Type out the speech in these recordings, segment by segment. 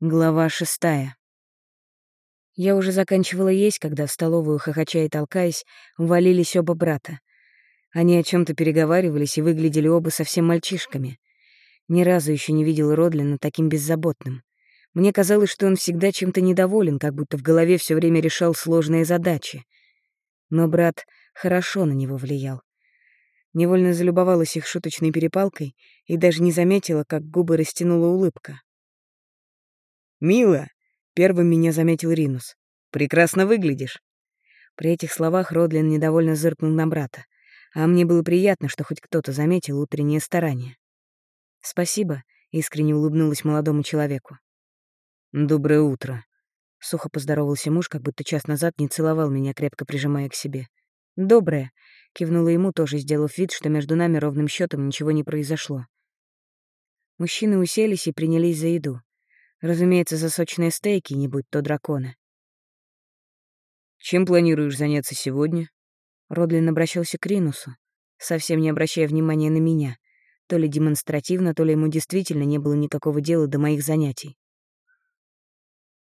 Глава шестая. Я уже заканчивала есть, когда в столовую, хохоча и толкаясь, увалились оба брата. Они о чем то переговаривались и выглядели оба совсем мальчишками. Ни разу еще не видел Родлина таким беззаботным. Мне казалось, что он всегда чем-то недоволен, как будто в голове все время решал сложные задачи. Но брат хорошо на него влиял. Невольно залюбовалась их шуточной перепалкой и даже не заметила, как губы растянула улыбка. «Мила!» — первым меня заметил Ринус. «Прекрасно выглядишь». При этих словах Родлин недовольно зыркнул на брата, а мне было приятно, что хоть кто-то заметил утреннее старание. «Спасибо», — искренне улыбнулась молодому человеку. «Доброе утро», — сухо поздоровался муж, как будто час назад не целовал меня, крепко прижимая к себе. «Доброе», — кивнула ему, тоже сделав вид, что между нами ровным счетом ничего не произошло. Мужчины уселись и принялись за еду. Разумеется, за сочные стейки, не будь то драконы. «Чем планируешь заняться сегодня?» Родлин обращался к Ринусу, совсем не обращая внимания на меня. То ли демонстративно, то ли ему действительно не было никакого дела до моих занятий.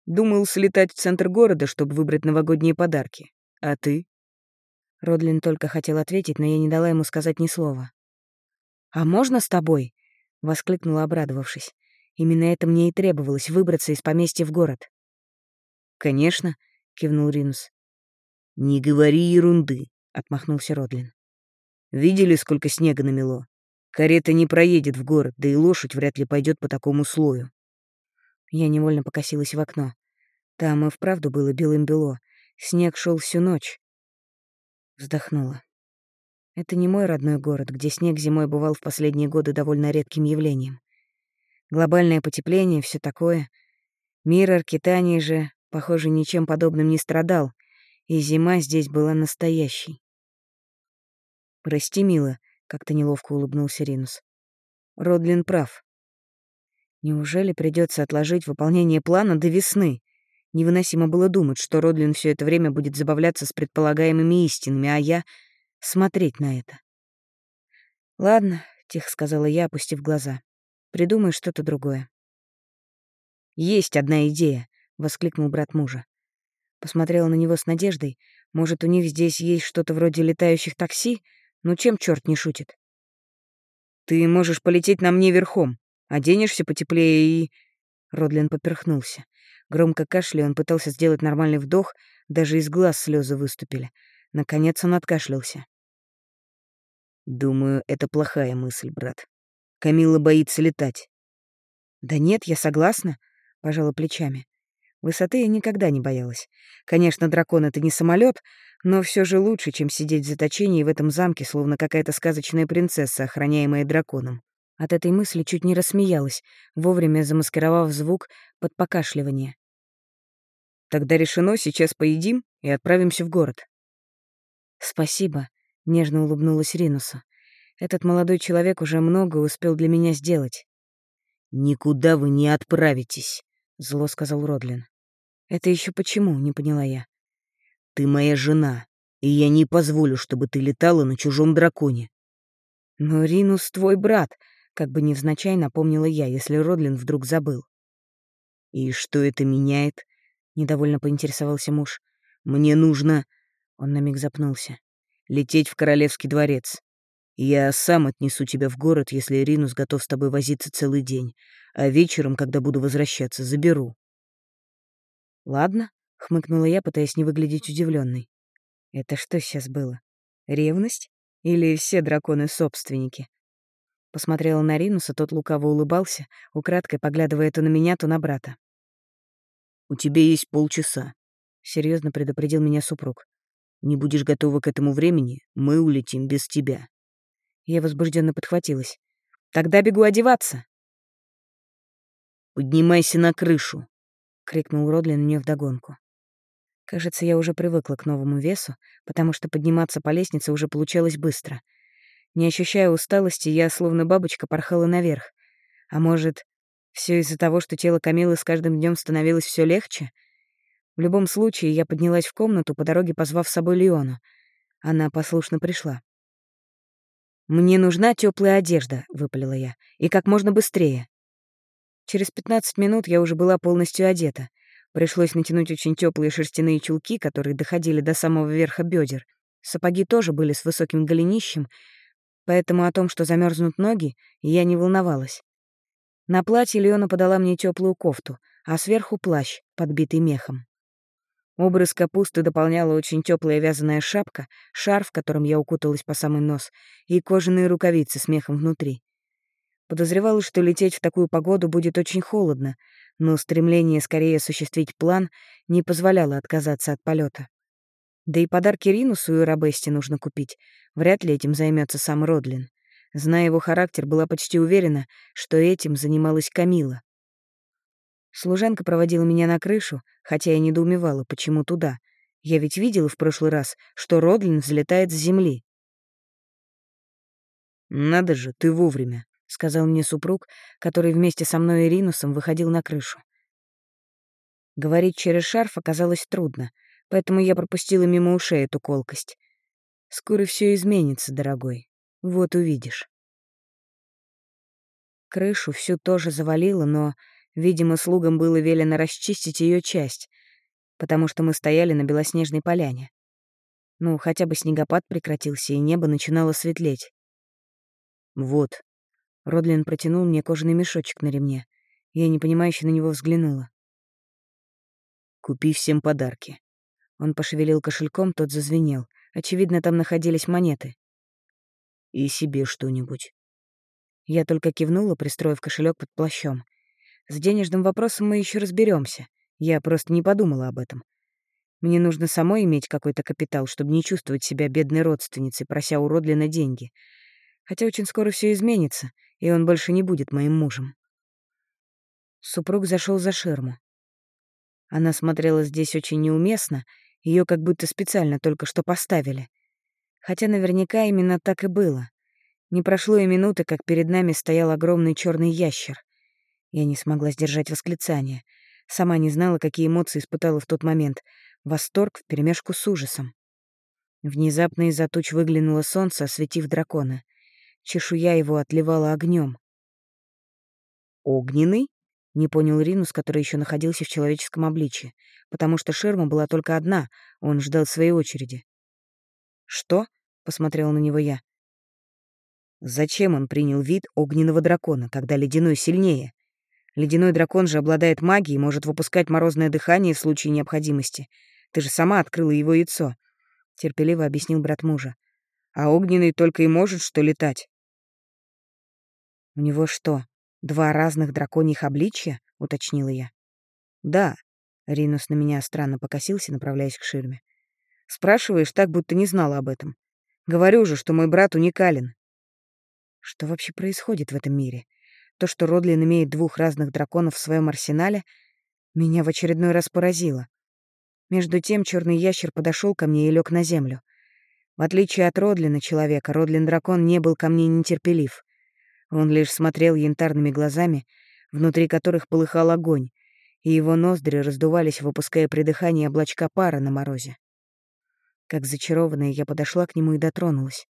«Думал слетать в центр города, чтобы выбрать новогодние подарки. А ты?» Родлин только хотел ответить, но я не дала ему сказать ни слова. «А можно с тобой?» — воскликнула, обрадовавшись. Именно это мне и требовалось — выбраться из поместья в город. «Конечно», — кивнул Ринус. «Не говори ерунды», — отмахнулся Родлин. «Видели, сколько снега намело? Карета не проедет в город, да и лошадь вряд ли пойдет по такому слою». Я невольно покосилась в окно. Там и вправду было белым-бело. Снег шел всю ночь. Вздохнула. Это не мой родной город, где снег зимой бывал в последние годы довольно редким явлением глобальное потепление, все такое. Мир Аркитании же, похоже, ничем подобным не страдал, и зима здесь была настоящей. «Прости, мила», — как-то неловко улыбнулся Ринус. «Родлин прав. Неужели придется отложить выполнение плана до весны? Невыносимо было думать, что Родлин все это время будет забавляться с предполагаемыми истинами, а я — смотреть на это. «Ладно», — тихо сказала я, опустив глаза. Придумай что-то другое. «Есть одна идея», — воскликнул брат мужа. Посмотрела на него с надеждой. Может, у них здесь есть что-то вроде летающих такси? Ну чем черт не шутит? «Ты можешь полететь на мне верхом, оденешься потеплее и...» Родлин поперхнулся. Громко кашляя, он пытался сделать нормальный вдох, даже из глаз слезы выступили. Наконец он откашлялся. «Думаю, это плохая мысль, брат. Камила боится летать. «Да нет, я согласна», — пожала плечами. Высоты я никогда не боялась. Конечно, дракон — это не самолет, но все же лучше, чем сидеть в заточении в этом замке, словно какая-то сказочная принцесса, охраняемая драконом. От этой мысли чуть не рассмеялась, вовремя замаскировав звук под покашливание. «Тогда решено, сейчас поедим и отправимся в город». «Спасибо», — нежно улыбнулась Ринусу. Этот молодой человек уже много успел для меня сделать. «Никуда вы не отправитесь», — зло сказал Родлин. «Это еще почему?» — не поняла я. «Ты моя жена, и я не позволю, чтобы ты летала на чужом драконе». «Но Ринус твой брат», — как бы невзначай напомнила я, если Родлин вдруг забыл. «И что это меняет?» — недовольно поинтересовался муж. «Мне нужно...» — он на миг запнулся. «Лететь в королевский дворец. Я сам отнесу тебя в город, если Ринус готов с тобой возиться целый день, а вечером, когда буду возвращаться, заберу». «Ладно», — хмыкнула я, пытаясь не выглядеть удивленной. «Это что сейчас было? Ревность? Или все драконы собственники?» Посмотрела на Ринуса, тот лукаво улыбался, украдкой поглядывая то на меня, то на брата. «У тебя есть полчаса», — серьезно предупредил меня супруг. «Не будешь готова к этому времени, мы улетим без тебя». Я возбужденно подхватилась. «Тогда бегу одеваться!» «Поднимайся на крышу!» — крикнул Родлин мне вдогонку. Кажется, я уже привыкла к новому весу, потому что подниматься по лестнице уже получалось быстро. Не ощущая усталости, я, словно бабочка, порхала наверх. А может, все из-за того, что тело Камилы с каждым днем становилось все легче? В любом случае, я поднялась в комнату, по дороге позвав с собой Леону. Она послушно пришла. «Мне нужна теплая одежда», — выпалила я, — «и как можно быстрее». Через 15 минут я уже была полностью одета. Пришлось натянуть очень теплые шерстяные чулки, которые доходили до самого верха бедер. Сапоги тоже были с высоким голенищем, поэтому о том, что замерзнут ноги, я не волновалась. На платье Леона подала мне теплую кофту, а сверху плащ, подбитый мехом. Образ капусты дополняла очень теплая вязаная шапка, шарф, которым я укуталась по самый нос, и кожаные рукавицы с мехом внутри. Подозревала, что лететь в такую погоду будет очень холодно, но стремление скорее осуществить план не позволяло отказаться от полета. Да и подарки Ринусу и Рабесте нужно купить. Вряд ли этим займется сам Родлин. Зная его характер, была почти уверена, что этим занималась Камила. Служанка проводила меня на крышу, хотя я недоумевала, почему туда. Я ведь видела в прошлый раз, что Родлин взлетает с земли. «Надо же, ты вовремя», — сказал мне супруг, который вместе со мной и Ринусом выходил на крышу. Говорить через шарф оказалось трудно, поэтому я пропустила мимо ушей эту колкость. Скоро все изменится, дорогой. Вот увидишь. Крышу всю тоже завалило, но Видимо, слугам было велено расчистить ее часть, потому что мы стояли на белоснежной поляне. Ну, хотя бы снегопад прекратился, и небо начинало светлеть. «Вот». Родлин протянул мне кожаный мешочек на ремне. Я непонимающе на него взглянула. «Купи всем подарки». Он пошевелил кошельком, тот зазвенел. Очевидно, там находились монеты. «И себе что-нибудь». Я только кивнула, пристроив кошелек под плащом. С денежным вопросом мы еще разберемся. Я просто не подумала об этом. Мне нужно самой иметь какой-то капитал, чтобы не чувствовать себя бедной родственницей, прося у Родлина деньги. Хотя очень скоро все изменится, и он больше не будет моим мужем. Супруг зашел за ширму. Она смотрела здесь очень неуместно, ее как будто специально только что поставили. Хотя наверняка именно так и было. Не прошло и минуты, как перед нами стоял огромный черный ящер. Я не смогла сдержать восклицание. Сама не знала, какие эмоции испытала в тот момент. Восторг вперемешку с ужасом. Внезапно из-за туч выглянуло солнце, осветив дракона. Чешуя его отливала огнем. «Огненный?» — не понял Ринус, который еще находился в человеческом обличье, потому что ширма была только одна, он ждал своей очереди. «Что?» — посмотрела на него я. «Зачем он принял вид огненного дракона, когда ледяной сильнее?» Ледяной дракон же обладает магией и может выпускать морозное дыхание в случае необходимости. Ты же сама открыла его яйцо», — терпеливо объяснил брат мужа. «А огненный только и может что летать». «У него что, два разных драконьих обличья?» — уточнила я. «Да», — Ринус на меня странно покосился, направляясь к ширме. «Спрашиваешь так, будто не знала об этом. Говорю же, что мой брат уникален». Что вообще происходит в этом мире? То, что Родлин имеет двух разных драконов в своем арсенале, меня в очередной раз поразило. Между тем черный ящер подошел ко мне и лег на землю. В отличие от Родлина человека, Родлин-дракон не был ко мне нетерпелив. Он лишь смотрел янтарными глазами, внутри которых полыхал огонь, и его ноздри раздувались, выпуская при дыхании облачка пара на морозе. Как зачарованная, я подошла к нему и дотронулась.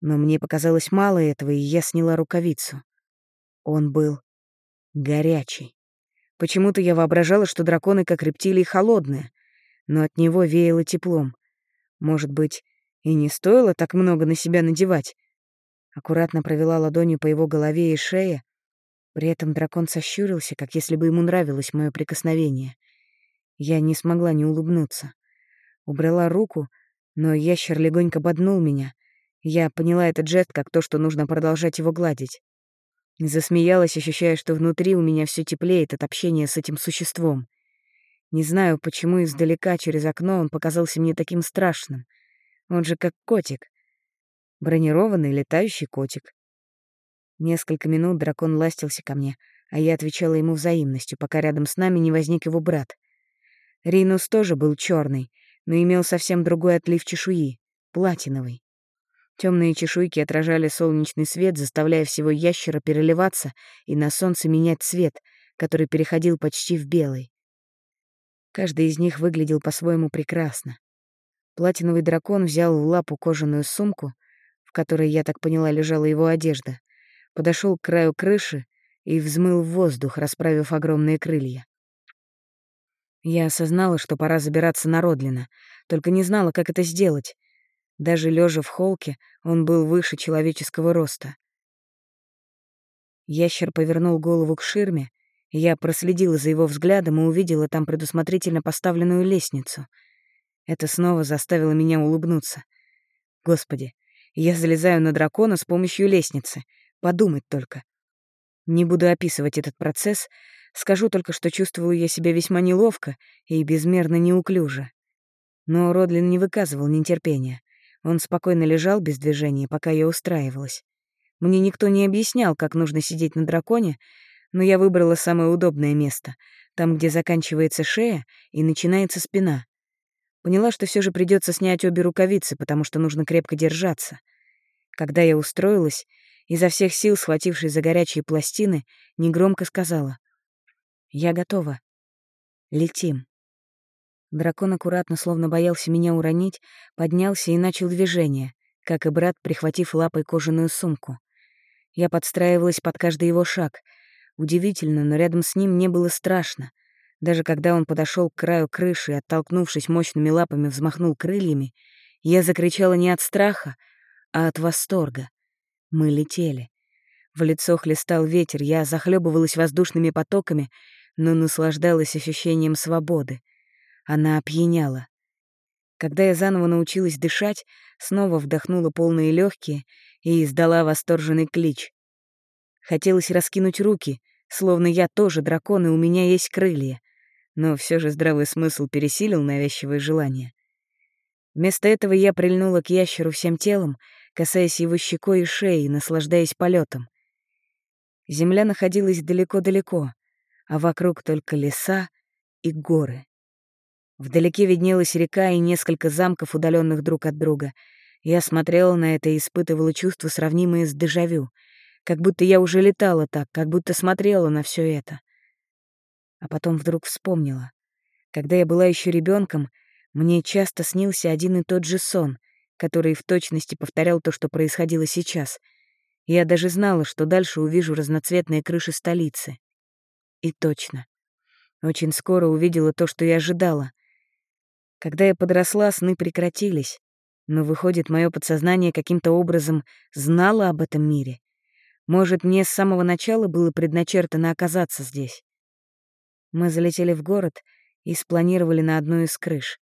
Но мне показалось мало этого, и я сняла рукавицу. Он был горячий. Почему-то я воображала, что драконы, как рептилии, холодные, но от него веяло теплом. Может быть, и не стоило так много на себя надевать. Аккуратно провела ладонью по его голове и шее. При этом дракон сощурился, как если бы ему нравилось мое прикосновение. Я не смогла не улыбнуться. Убрала руку, но ящер легонько боднул меня. Я поняла этот жест как то, что нужно продолжать его гладить. Засмеялась, ощущая, что внутри у меня все теплеет от общения с этим существом. Не знаю, почему издалека через окно он показался мне таким страшным. Он же как котик. Бронированный летающий котик. Несколько минут дракон ластился ко мне, а я отвечала ему взаимностью, пока рядом с нами не возник его брат. Ринус тоже был черный, но имел совсем другой отлив чешуи — платиновый. Темные чешуйки отражали солнечный свет, заставляя всего ящера переливаться и на солнце менять цвет, который переходил почти в белый. Каждый из них выглядел по-своему прекрасно. Платиновый дракон взял в лапу кожаную сумку, в которой, я так поняла, лежала его одежда, подошел к краю крыши и взмыл в воздух, расправив огромные крылья. Я осознала, что пора забираться на Родлина, только не знала, как это сделать. Даже лежа в холке, он был выше человеческого роста. Ящер повернул голову к ширме, я проследила за его взглядом и увидела там предусмотрительно поставленную лестницу. Это снова заставило меня улыбнуться. Господи, я залезаю на дракона с помощью лестницы. Подумать только. Не буду описывать этот процесс, скажу только, что чувствовала я себя весьма неловко и безмерно неуклюже. Но Родлин не выказывал нетерпения. Он спокойно лежал без движения, пока я устраивалась. Мне никто не объяснял, как нужно сидеть на драконе, но я выбрала самое удобное место, там, где заканчивается шея и начинается спина. Поняла, что все же придется снять обе рукавицы, потому что нужно крепко держаться. Когда я устроилась, изо всех сил схватившись за горячие пластины, негромко сказала «Я готова. Летим». Дракон аккуратно, словно боялся меня уронить, поднялся и начал движение, как и брат, прихватив лапой кожаную сумку. Я подстраивалась под каждый его шаг. Удивительно, но рядом с ним не было страшно. Даже когда он подошел к краю крыши и, оттолкнувшись мощными лапами, взмахнул крыльями, я закричала не от страха, а от восторга. Мы летели. В лицо хлестал ветер, я захлебывалась воздушными потоками, но наслаждалась ощущением свободы. Она опьяняла. Когда я заново научилась дышать, снова вдохнула полные легкие и издала восторженный клич. Хотелось раскинуть руки, словно я тоже дракон, и у меня есть крылья. Но все же здравый смысл пересилил навязчивое желание. Вместо этого я прильнула к ящеру всем телом, касаясь его щекой и шеи, наслаждаясь полетом. Земля находилась далеко-далеко, а вокруг только леса и горы. Вдалеке виднелась река и несколько замков, удаленных друг от друга. Я смотрела на это и испытывала чувства, сравнимые с дежавю. Как будто я уже летала так, как будто смотрела на все это. А потом вдруг вспомнила. Когда я была еще ребенком, мне часто снился один и тот же сон, который в точности повторял то, что происходило сейчас. Я даже знала, что дальше увижу разноцветные крыши столицы. И точно. Очень скоро увидела то, что я ожидала. Когда я подросла, сны прекратились. Но, выходит, мое подсознание каким-то образом знало об этом мире. Может, мне с самого начала было предначертано оказаться здесь. Мы залетели в город и спланировали на одну из крыш.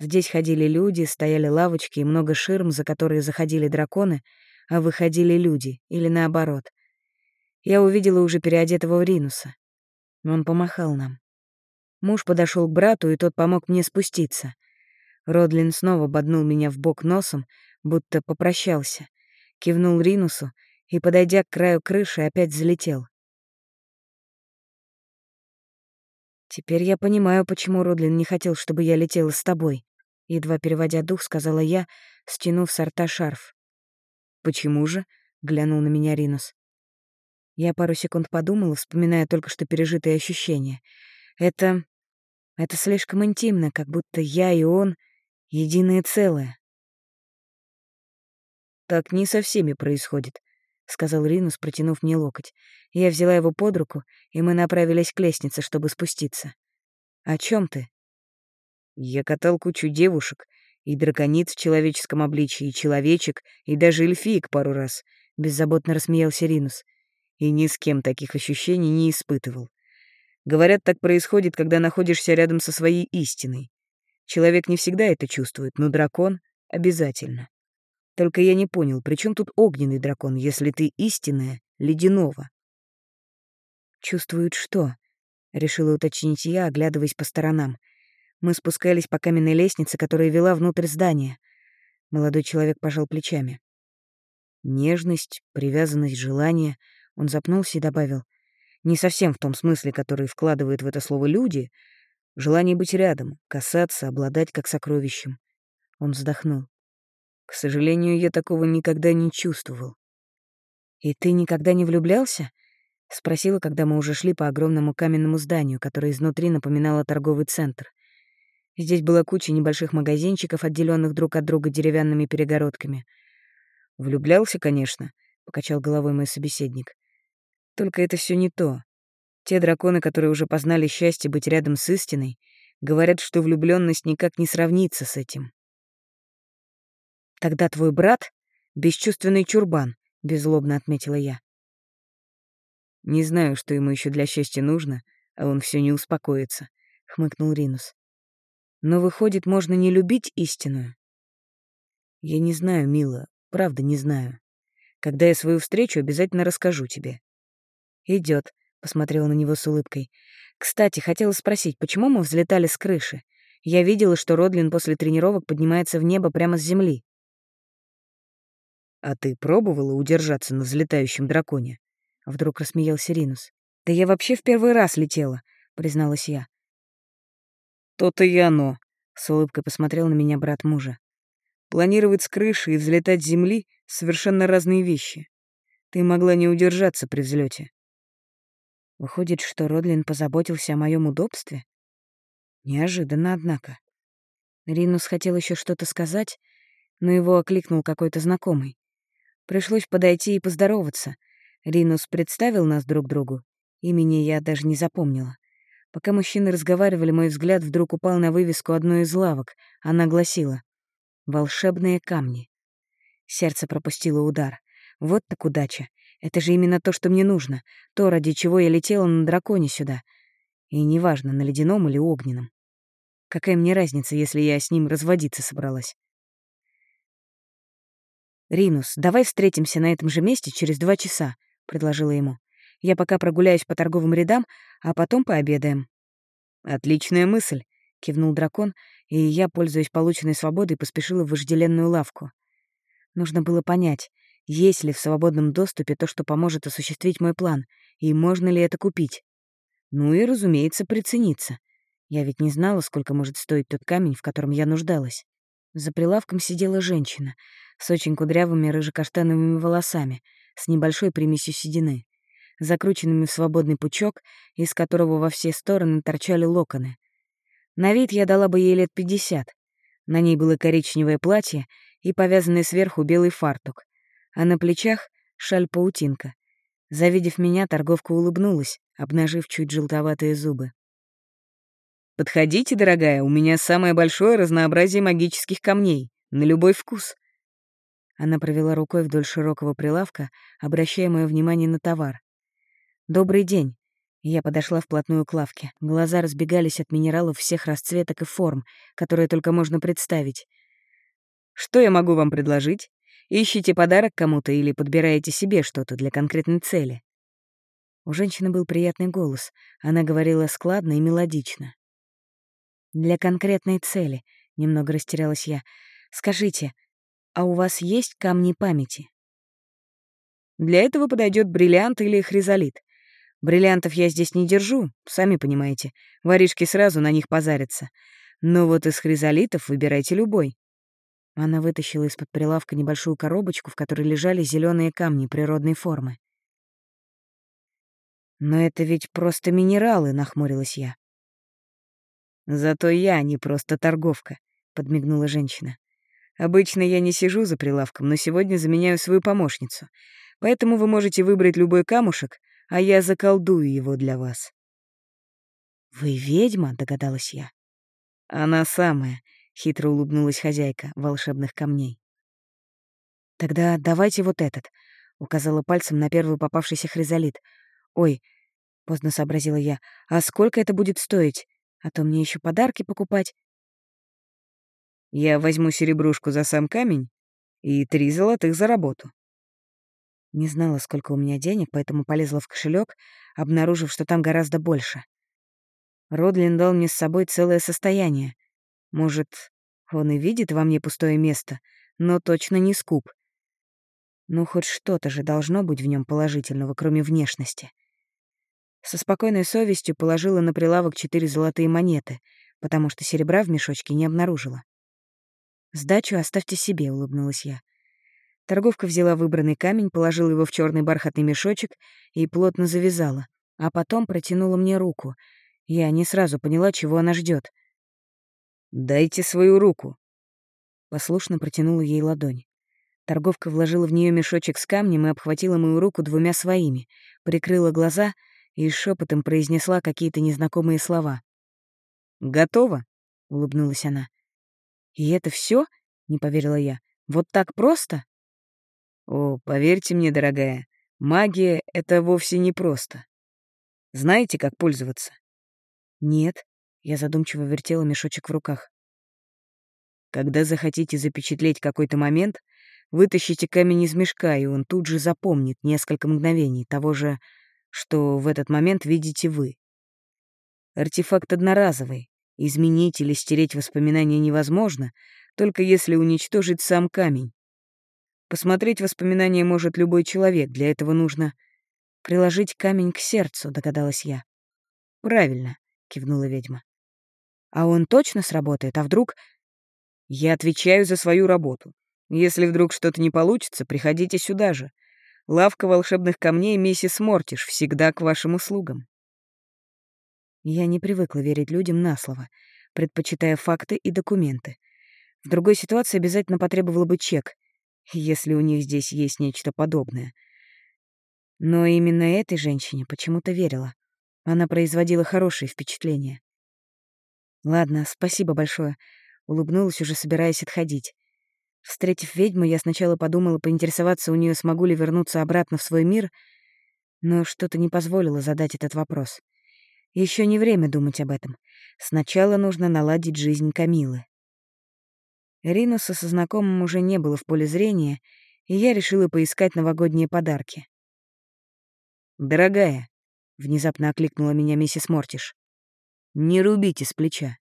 Здесь ходили люди, стояли лавочки и много ширм, за которые заходили драконы, а выходили люди, или наоборот. Я увидела уже переодетого Ринуса. Он помахал нам. Муж подошел к брату, и тот помог мне спуститься. Родлин снова боднул меня в бок носом, будто попрощался. Кивнул Ринусу и, подойдя к краю крыши, опять залетел. «Теперь я понимаю, почему Родлин не хотел, чтобы я летела с тобой», едва переводя дух, сказала я, стянув с рта шарф. «Почему же?» — глянул на меня Ринус. Я пару секунд подумала, вспоминая только что пережитые ощущения. Это... это слишком интимно, как будто я и он — единое целое. «Так не со всеми происходит», — сказал Ринус, протянув мне локоть. Я взяла его под руку, и мы направились к лестнице, чтобы спуститься. «О чем ты?» «Я катал кучу девушек, и дракониц в человеческом обличии, и человечек, и даже эльфиек пару раз», — беззаботно рассмеялся Ринус. «И ни с кем таких ощущений не испытывал. Говорят, так происходит, когда находишься рядом со своей истиной. Человек не всегда это чувствует, но дракон — обязательно. Только я не понял, при чем тут огненный дракон, если ты истинная, ледяного? «Чувствует что?» — решила уточнить я, оглядываясь по сторонам. Мы спускались по каменной лестнице, которая вела внутрь здания. Молодой человек пожал плечами. Нежность, привязанность, желание. Он запнулся и добавил — не совсем в том смысле, который вкладывают в это слово люди. Желание быть рядом, касаться, обладать как сокровищем. Он вздохнул. К сожалению, я такого никогда не чувствовал. «И ты никогда не влюблялся?» — спросила, когда мы уже шли по огромному каменному зданию, которое изнутри напоминало торговый центр. Здесь была куча небольших магазинчиков, отделенных друг от друга деревянными перегородками. «Влюблялся, конечно», — покачал головой мой собеседник. Только это все не то. Те драконы, которые уже познали счастье быть рядом с истиной, говорят, что влюбленность никак не сравнится с этим. Тогда твой брат — бесчувственный чурбан, — беззлобно отметила я. Не знаю, что ему еще для счастья нужно, а он все не успокоится, — хмыкнул Ринус. Но выходит, можно не любить истинную? Я не знаю, мила, правда не знаю. Когда я свою встречу, обязательно расскажу тебе. Идет, посмотрела на него с улыбкой. Кстати, хотела спросить, почему мы взлетали с крыши? Я видела, что Родлин после тренировок поднимается в небо прямо с земли. «А ты пробовала удержаться на взлетающем драконе?» Вдруг рассмеялся Ринус. «Да я вообще в первый раз летела», — призналась я. «То-то и оно», — с улыбкой посмотрел на меня брат мужа. «Планировать с крыши и взлетать с земли — совершенно разные вещи. Ты могла не удержаться при взлете. Выходит, что Родлин позаботился о моем удобстве? Неожиданно, однако. Ринус хотел еще что-то сказать, но его окликнул какой-то знакомый. Пришлось подойти и поздороваться. Ринус представил нас друг другу. Имени я даже не запомнила. Пока мужчины разговаривали, мой взгляд вдруг упал на вывеску одной из лавок. Она гласила «Волшебные камни». Сердце пропустило удар. Вот так удача. Это же именно то, что мне нужно. То, ради чего я летела на драконе сюда. И неважно, на ледяном или огненном. Какая мне разница, если я с ним разводиться собралась? «Ринус, давай встретимся на этом же месте через два часа», — предложила ему. «Я пока прогуляюсь по торговым рядам, а потом пообедаем». «Отличная мысль», — кивнул дракон, и я, пользуясь полученной свободой, поспешила в вожделенную лавку. Нужно было понять, есть ли в свободном доступе то, что поможет осуществить мой план, и можно ли это купить. Ну и, разумеется, прицениться. Я ведь не знала, сколько может стоить тот камень, в котором я нуждалась. За прилавком сидела женщина с очень кудрявыми рыжекаштановыми волосами, с небольшой примесью седины, закрученными в свободный пучок, из которого во все стороны торчали локоны. На вид я дала бы ей лет пятьдесят. На ней было коричневое платье и повязанный сверху белый фартук, а на плечах — шаль-паутинка. Завидев меня, торговка улыбнулась, обнажив чуть желтоватые зубы. «Подходите, дорогая, у меня самое большое разнообразие магических камней, на любой вкус». Она провела рукой вдоль широкого прилавка, обращая мое внимание на товар. «Добрый день». Я подошла вплотную к лавке. Глаза разбегались от минералов всех расцветок и форм, которые только можно представить. «Что я могу вам предложить? Ищите подарок кому-то или подбираете себе что-то для конкретной цели?» У женщины был приятный голос. Она говорила складно и мелодично. Для конкретной цели, немного растерялась я. Скажите, а у вас есть камни памяти? Для этого подойдет бриллиант или хризолит. Бриллиантов я здесь не держу, сами понимаете. Воришки сразу на них позарятся. Но вот из хризолитов выбирайте любой. Она вытащила из-под прилавка небольшую коробочку, в которой лежали зеленые камни природной формы. «Но это ведь просто минералы», — нахмурилась я. «Зато я не просто торговка», — подмигнула женщина. «Обычно я не сижу за прилавком, но сегодня заменяю свою помощницу. Поэтому вы можете выбрать любой камушек, а я заколдую его для вас». «Вы ведьма?» — догадалась я. «Она самая», — хитро улыбнулась хозяйка волшебных камней. «Тогда давайте вот этот», — указала пальцем на первый попавшийся хризолит. «Ой», — поздно сообразила я, — «а сколько это будет стоить? а то мне еще подарки покупать. Я возьму серебрушку за сам камень и три золотых за работу. Не знала, сколько у меня денег, поэтому полезла в кошелек, обнаружив, что там гораздо больше. Родлин дал мне с собой целое состояние. Может, он и видит во мне пустое место, но точно не скуп. Ну, хоть что-то же должно быть в нем положительного, кроме внешности. Со спокойной совестью положила на прилавок четыре золотые монеты, потому что серебра в мешочке не обнаружила. «Сдачу оставьте себе», — улыбнулась я. Торговка взяла выбранный камень, положила его в черный бархатный мешочек и плотно завязала, а потом протянула мне руку. Я не сразу поняла, чего она ждет. «Дайте свою руку». Послушно протянула ей ладонь. Торговка вложила в нее мешочек с камнем и обхватила мою руку двумя своими, прикрыла глаза и шепотом произнесла какие-то незнакомые слова. «Готово», — улыбнулась она. «И это все? не поверила я. «Вот так просто?» «О, поверьте мне, дорогая, магия — это вовсе не просто. Знаете, как пользоваться?» «Нет», — я задумчиво вертела мешочек в руках. «Когда захотите запечатлеть какой-то момент, Вытащите камень из мешка, и он тут же запомнит несколько мгновений того же, что в этот момент видите вы. Артефакт одноразовый. Изменить или стереть воспоминания невозможно, только если уничтожить сам камень. Посмотреть воспоминания может любой человек, для этого нужно приложить камень к сердцу, догадалась я. Правильно, кивнула ведьма. А он точно сработает, а вдруг... Я отвечаю за свою работу. Если вдруг что-то не получится, приходите сюда же. Лавка волшебных камней миссис Мортиш всегда к вашим услугам. Я не привыкла верить людям на слово, предпочитая факты и документы. В другой ситуации обязательно потребовала бы чек, если у них здесь есть нечто подобное. Но именно этой женщине почему-то верила. Она производила хорошее впечатление. «Ладно, спасибо большое», — улыбнулась, уже собираясь отходить. Встретив ведьму, я сначала подумала поинтересоваться у нее, смогу ли вернуться обратно в свой мир, но что-то не позволило задать этот вопрос. Еще не время думать об этом. Сначала нужно наладить жизнь Камилы. Ринуса со знакомым уже не было в поле зрения, и я решила поискать новогодние подарки. «Дорогая», — внезапно окликнула меня миссис Мортиш, — «не рубите с плеча.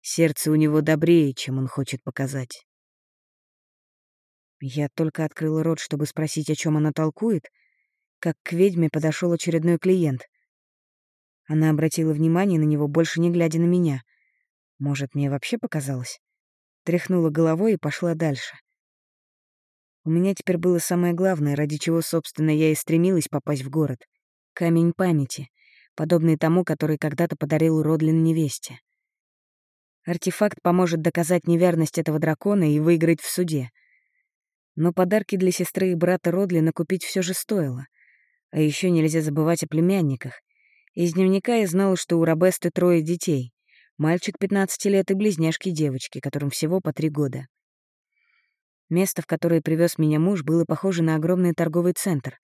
Сердце у него добрее, чем он хочет показать». Я только открыла рот, чтобы спросить, о чем она толкует, как к ведьме подошел очередной клиент. Она обратила внимание на него, больше не глядя на меня. Может, мне вообще показалось? Тряхнула головой и пошла дальше. У меня теперь было самое главное, ради чего, собственно, я и стремилась попасть в город. Камень памяти, подобный тому, который когда-то подарил Родлин невесте. Артефакт поможет доказать неверность этого дракона и выиграть в суде — но подарки для сестры и брата Родли накупить все же стоило. А еще нельзя забывать о племянниках. Из дневника я знала, что у Робесты трое детей. Мальчик 15 лет и близняшки девочки, которым всего по три года. Место, в которое привез меня муж, было похоже на огромный торговый центр.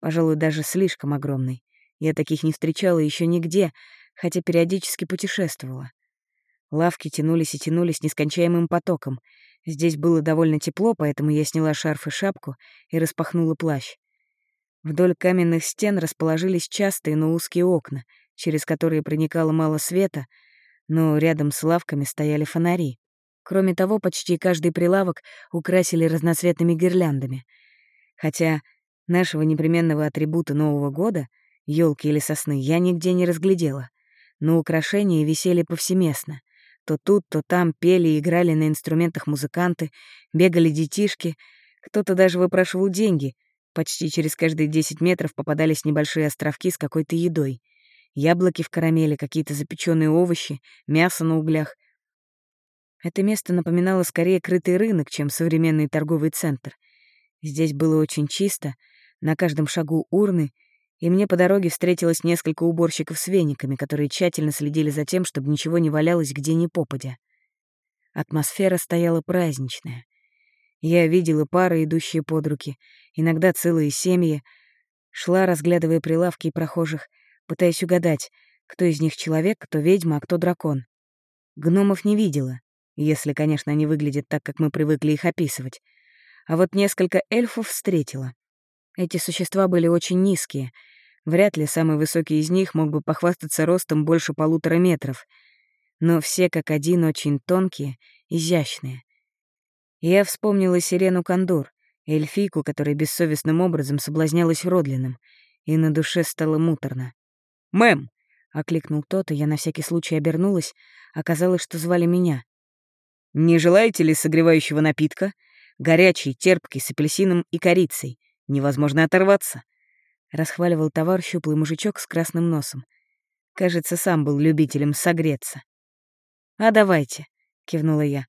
Пожалуй, даже слишком огромный. Я таких не встречала еще нигде, хотя периодически путешествовала. Лавки тянулись и тянулись нескончаемым потоком — Здесь было довольно тепло, поэтому я сняла шарф и шапку и распахнула плащ. Вдоль каменных стен расположились частые, но узкие окна, через которые проникало мало света, но рядом с лавками стояли фонари. Кроме того, почти каждый прилавок украсили разноцветными гирляндами. Хотя нашего непременного атрибута Нового года, елки или сосны, я нигде не разглядела, но украшения висели повсеместно. То тут, то там пели и играли на инструментах музыканты, бегали детишки, кто-то даже выпрашивал деньги. Почти через каждые 10 метров попадались небольшие островки с какой-то едой. Яблоки в карамели, какие-то запеченные овощи, мясо на углях. Это место напоминало скорее крытый рынок, чем современный торговый центр. Здесь было очень чисто, на каждом шагу урны — и мне по дороге встретилось несколько уборщиков с вениками, которые тщательно следили за тем, чтобы ничего не валялось где ни попадя. Атмосфера стояла праздничная. Я видела пары, идущие под руки, иногда целые семьи, шла, разглядывая прилавки и прохожих, пытаясь угадать, кто из них человек, кто ведьма, а кто дракон. Гномов не видела, если, конечно, они выглядят так, как мы привыкли их описывать. А вот несколько эльфов встретила. Эти существа были очень низкие. Вряд ли самый высокий из них мог бы похвастаться ростом больше полутора метров. Но все как один очень тонкие, изящные. Я вспомнила сирену Кондор, эльфийку, которая бессовестным образом соблазнялась Родлином, и на душе стало муторно. «Мэм!» — окликнул тот, и я на всякий случай обернулась. Оказалось, что звали меня. «Не желаете ли согревающего напитка? Горячий, терпкий, с апельсином и корицей. Невозможно оторваться. Расхваливал товар щуплый мужичок с красным носом. Кажется, сам был любителем согреться. «А давайте», — кивнула я.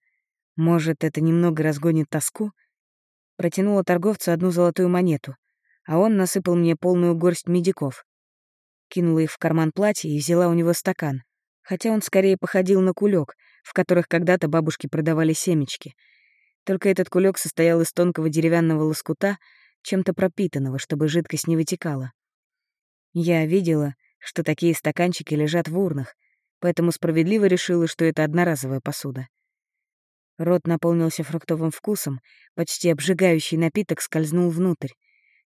«Может, это немного разгонит тоску?» протянула торговцу одну золотую монету, а он насыпал мне полную горсть медиков. Кинула их в карман платья и взяла у него стакан, хотя он скорее походил на кулек, в которых когда-то бабушки продавали семечки. Только этот кулек состоял из тонкого деревянного лоскута, чем-то пропитанного, чтобы жидкость не вытекала. Я видела, что такие стаканчики лежат в урнах, поэтому справедливо решила, что это одноразовая посуда. Рот наполнился фруктовым вкусом, почти обжигающий напиток скользнул внутрь,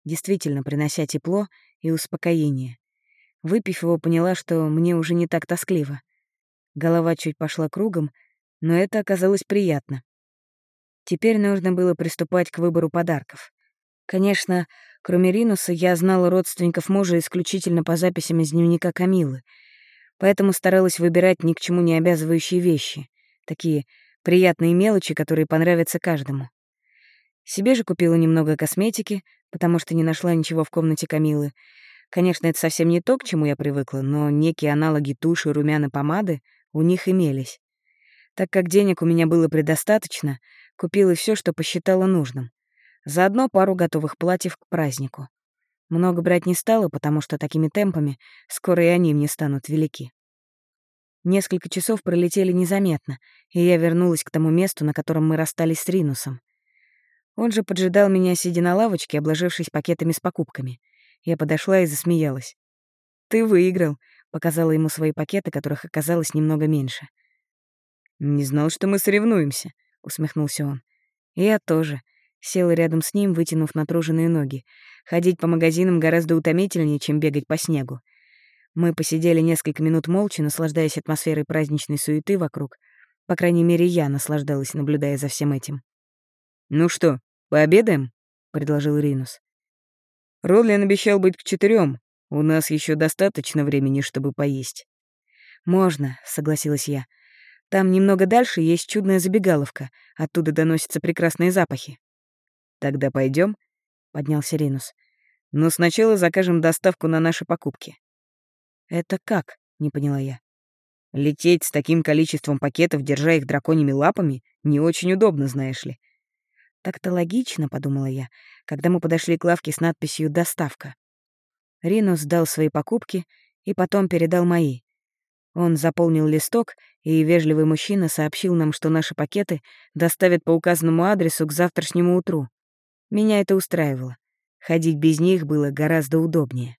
действительно принося тепло и успокоение. Выпив его, поняла, что мне уже не так тоскливо. Голова чуть пошла кругом, но это оказалось приятно. Теперь нужно было приступать к выбору подарков. Конечно, кроме Ринуса, я знала родственников мужа исключительно по записям из дневника Камилы, поэтому старалась выбирать ни к чему не обязывающие вещи, такие приятные мелочи, которые понравятся каждому. Себе же купила немного косметики, потому что не нашла ничего в комнате Камилы. Конечно, это совсем не то, к чему я привыкла, но некие аналоги туши, румян и помады у них имелись. Так как денег у меня было предостаточно, купила все, что посчитала нужным. Заодно пару готовых платьев к празднику. Много брать не стала, потому что такими темпами скоро и они мне станут велики. Несколько часов пролетели незаметно, и я вернулась к тому месту, на котором мы расстались с Ринусом. Он же поджидал меня, сидя на лавочке, обложившись пакетами с покупками. Я подошла и засмеялась. «Ты выиграл», — показала ему свои пакеты, которых оказалось немного меньше. «Не знал, что мы соревнуемся», — усмехнулся он. «Я тоже. Села рядом с ним, вытянув натруженные ноги. Ходить по магазинам гораздо утомительнее, чем бегать по снегу. Мы посидели несколько минут молча, наслаждаясь атмосферой праздничной суеты вокруг. По крайней мере, я наслаждалась, наблюдая за всем этим. «Ну что, пообедаем?» — предложил Ринус. «Родлин обещал быть к четырем. У нас еще достаточно времени, чтобы поесть». «Можно», — согласилась я. «Там немного дальше есть чудная забегаловка. Оттуда доносятся прекрасные запахи». «Тогда пойдем, поднялся Ринус. «Но сначала закажем доставку на наши покупки». «Это как?» — не поняла я. «Лететь с таким количеством пакетов, держа их драконьими лапами, не очень удобно, знаешь ли». «Так-то логично», — подумала я, когда мы подошли к лавке с надписью «Доставка». Ринус дал свои покупки и потом передал мои. Он заполнил листок, и вежливый мужчина сообщил нам, что наши пакеты доставят по указанному адресу к завтрашнему утру. Меня это устраивало. Ходить без них было гораздо удобнее.